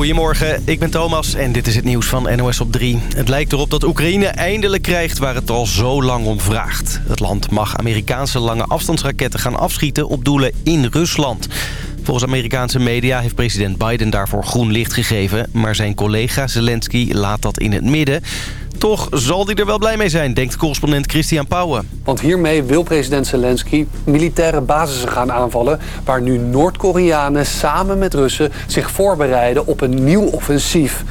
Goedemorgen, ik ben Thomas en dit is het nieuws van NOS op 3. Het lijkt erop dat Oekraïne eindelijk krijgt waar het al zo lang om vraagt. Het land mag Amerikaanse lange afstandsraketten gaan afschieten op doelen in Rusland. Volgens Amerikaanse media heeft president Biden daarvoor groen licht gegeven... maar zijn collega Zelensky laat dat in het midden... Toch zal hij er wel blij mee zijn, denkt correspondent Christian Pauwen. Want hiermee wil president Zelensky militaire basissen gaan aanvallen... waar nu Noord-Koreanen samen met Russen zich voorbereiden op een nieuw offensief.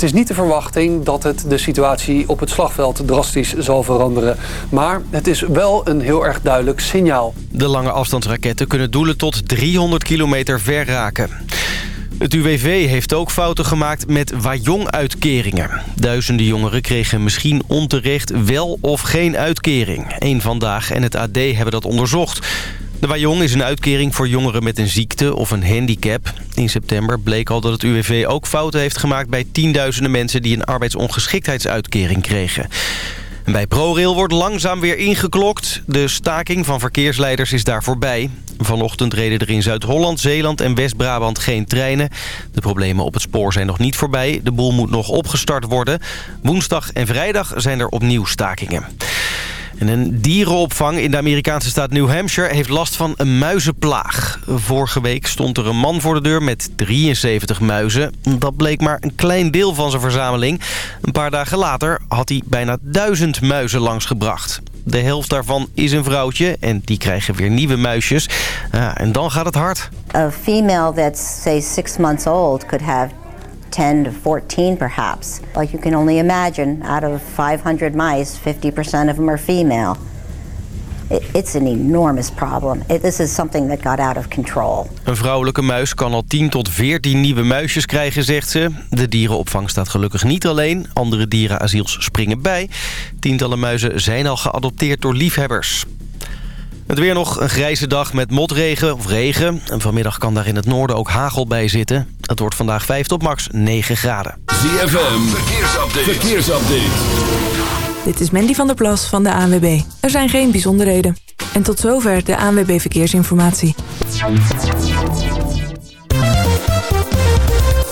Het is niet de verwachting dat het de situatie op het slagveld drastisch zal veranderen. Maar het is wel een heel erg duidelijk signaal. De lange afstandsraketten kunnen doelen tot 300 kilometer ver raken. Het UWV heeft ook fouten gemaakt met Wajong-uitkeringen. Duizenden jongeren kregen misschien onterecht wel of geen uitkering. Eén Vandaag en het AD hebben dat onderzocht. De Wajong is een uitkering voor jongeren met een ziekte of een handicap. In september bleek al dat het UWV ook fouten heeft gemaakt... bij tienduizenden mensen die een arbeidsongeschiktheidsuitkering kregen. bij ProRail wordt langzaam weer ingeklokt. De staking van verkeersleiders is daar voorbij. Vanochtend reden er in Zuid-Holland, Zeeland en West-Brabant geen treinen. De problemen op het spoor zijn nog niet voorbij. De boel moet nog opgestart worden. Woensdag en vrijdag zijn er opnieuw stakingen. En een dierenopvang in de Amerikaanse staat New Hampshire heeft last van een muizenplaag. Vorige week stond er een man voor de deur met 73 muizen. Dat bleek maar een klein deel van zijn verzameling. Een paar dagen later had hij bijna duizend muizen langsgebracht. De helft daarvan is een vrouwtje en die krijgen weer nieuwe muisjes. Ja, en dan gaat het hard. A female that's say six months old could have 10 to 14 perhaps. Like you can only imagine, out of 500 mice, 50% of them are female. It's an enormous problem. This is something that got out of control. Een vrouwelijke muis kan al 10 tot 14 nieuwe muisjes krijgen, zegt ze. De dierenopvang staat gelukkig niet alleen. Andere dierenasiels springen bij. Tientallen muizen zijn al geadopteerd door liefhebbers. Het weer nog een grijze dag met motregen of regen. En vanmiddag kan daar in het noorden ook hagel bij zitten. Het wordt vandaag 5 tot max 9 graden. ZFM, verkeersupdate. verkeersupdate. Dit is Mandy van der Plas van de ANWB. Er zijn geen bijzonderheden. En tot zover de ANWB Verkeersinformatie.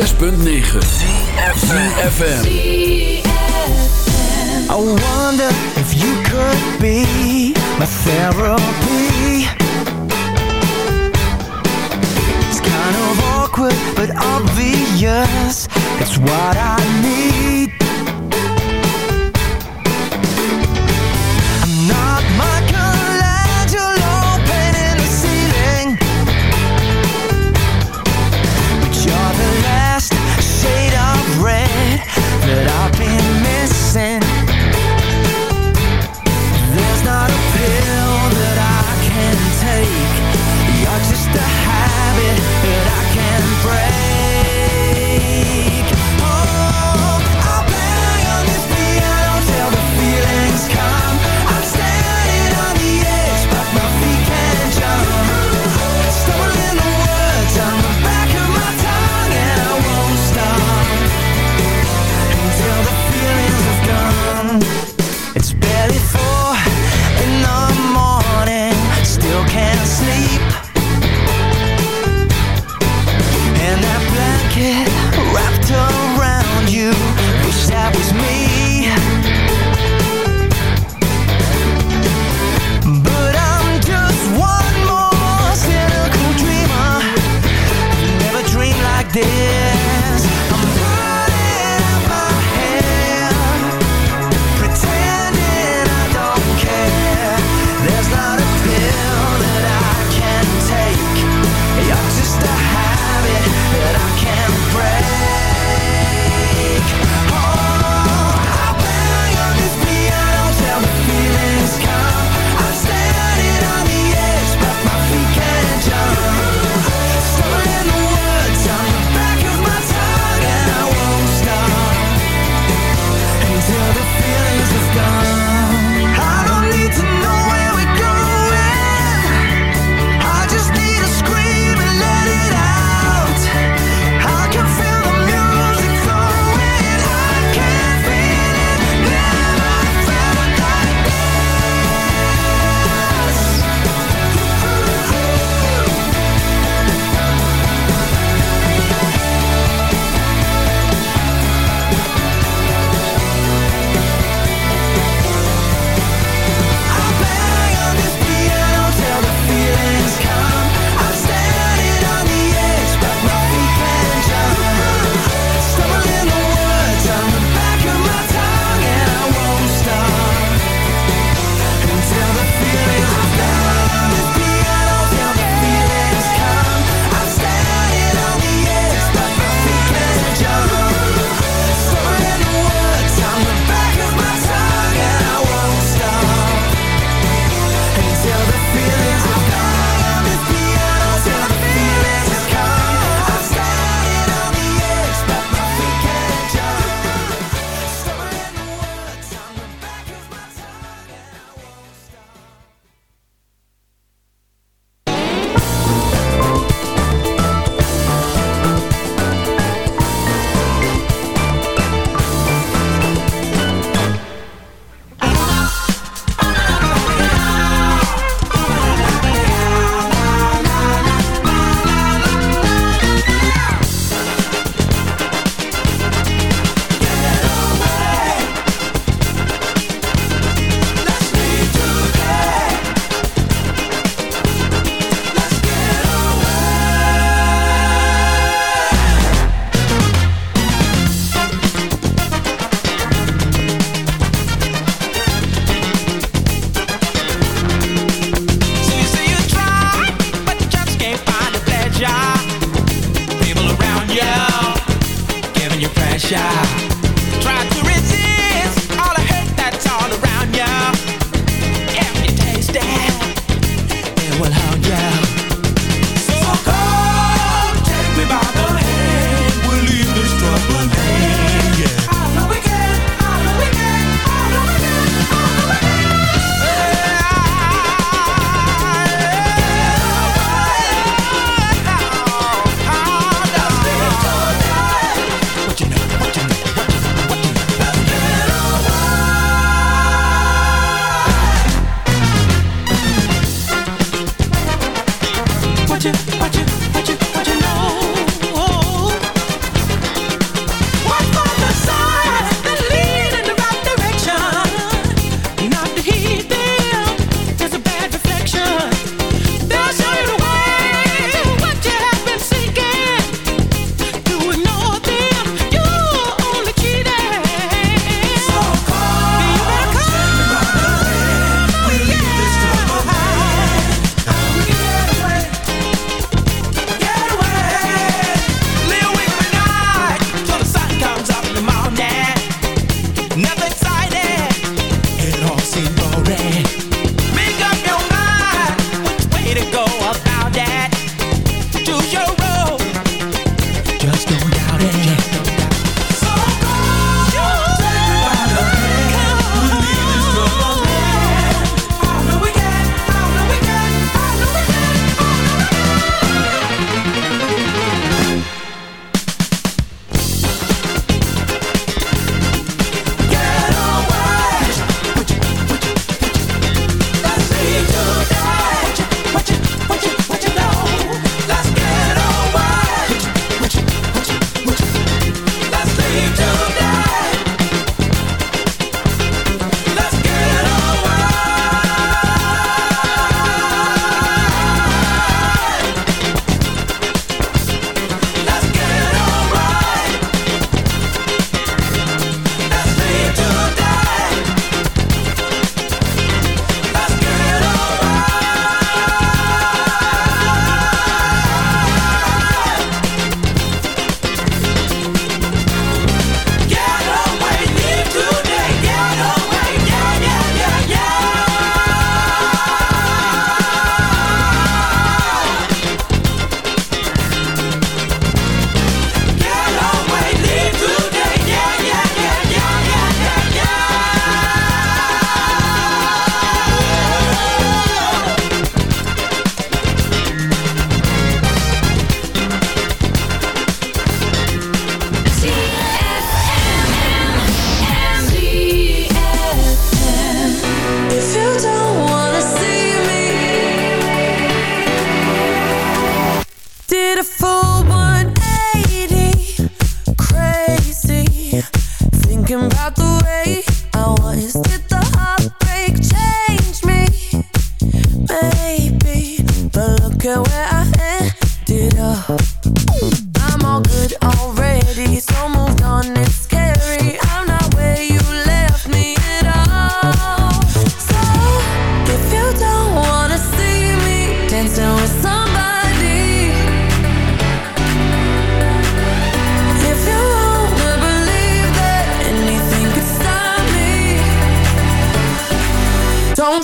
6.9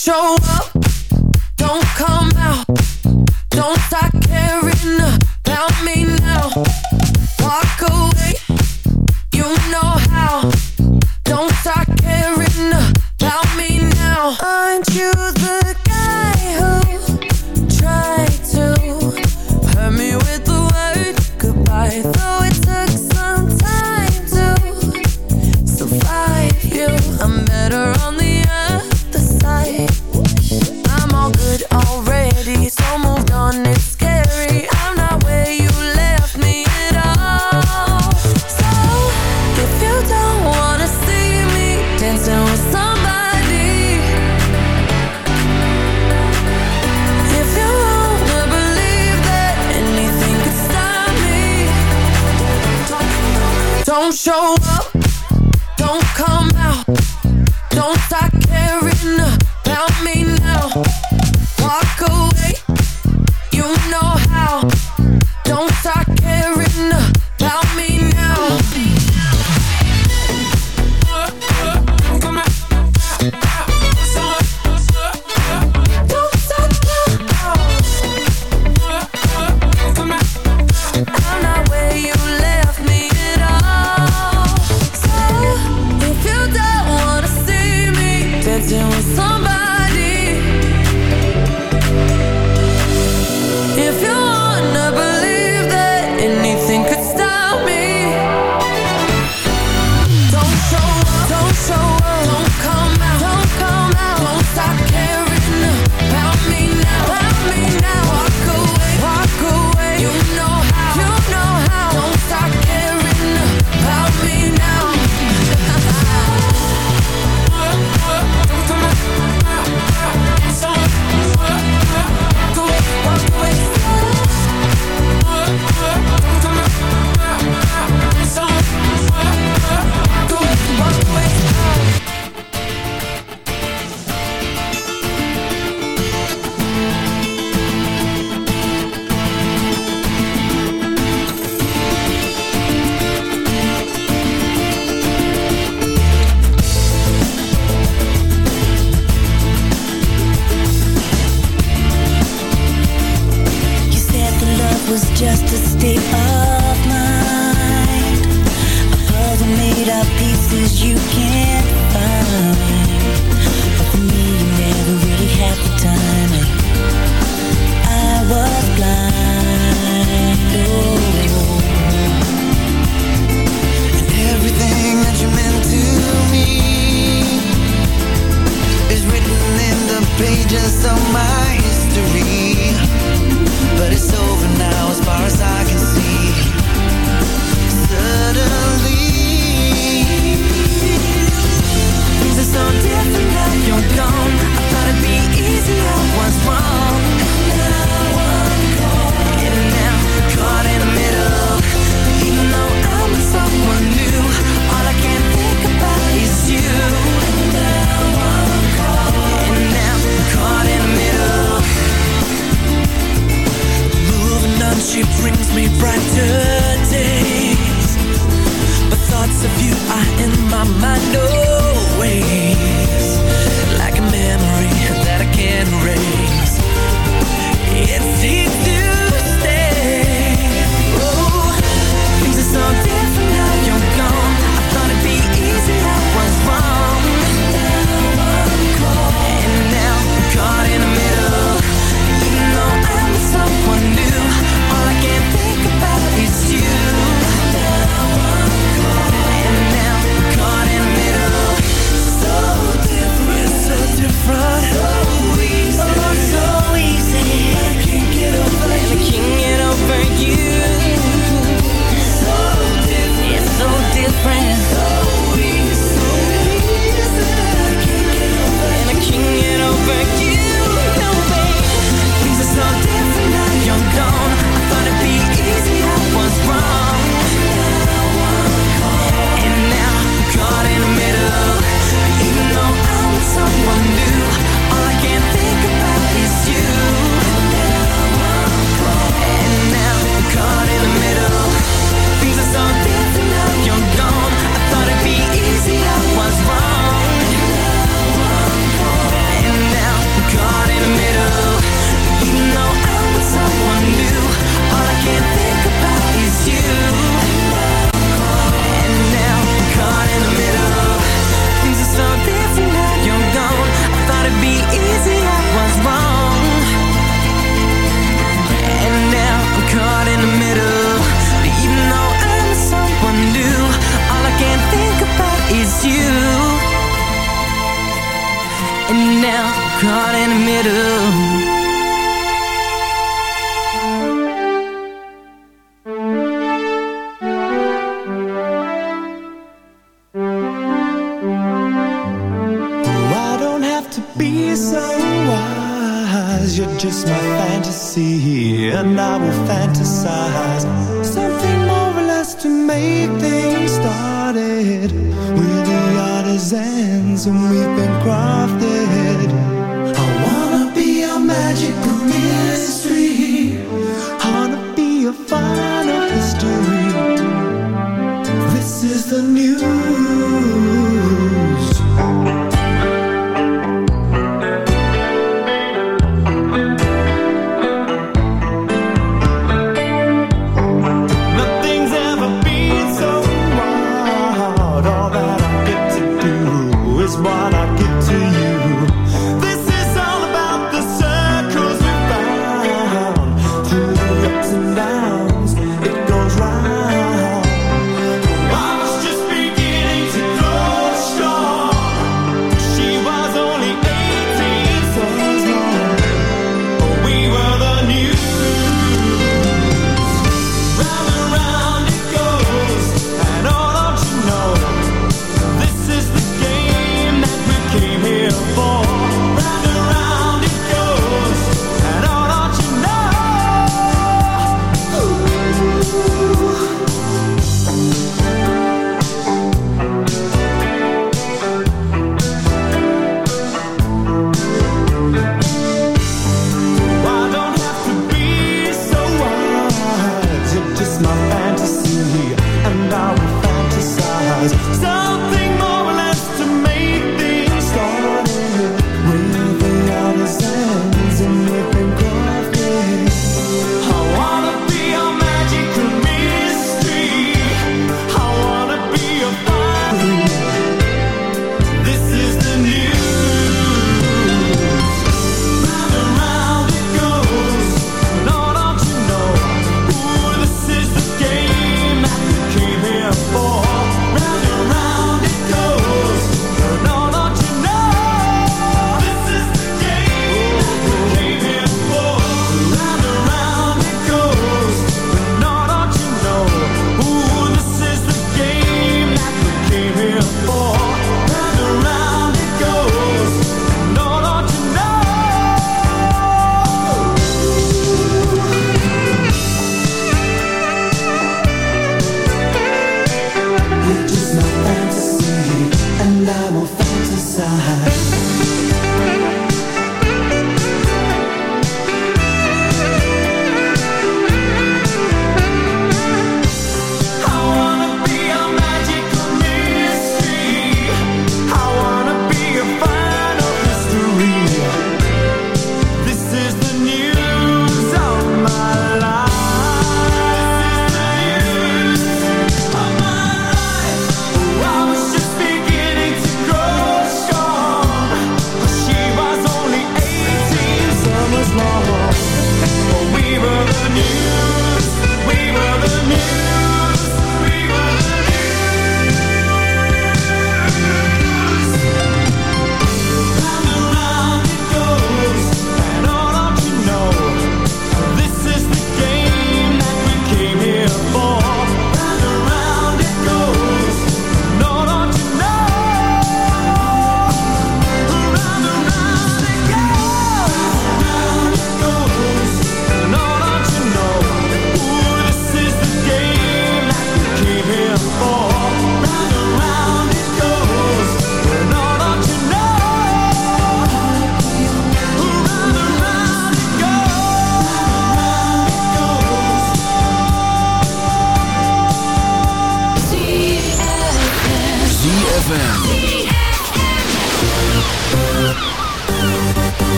show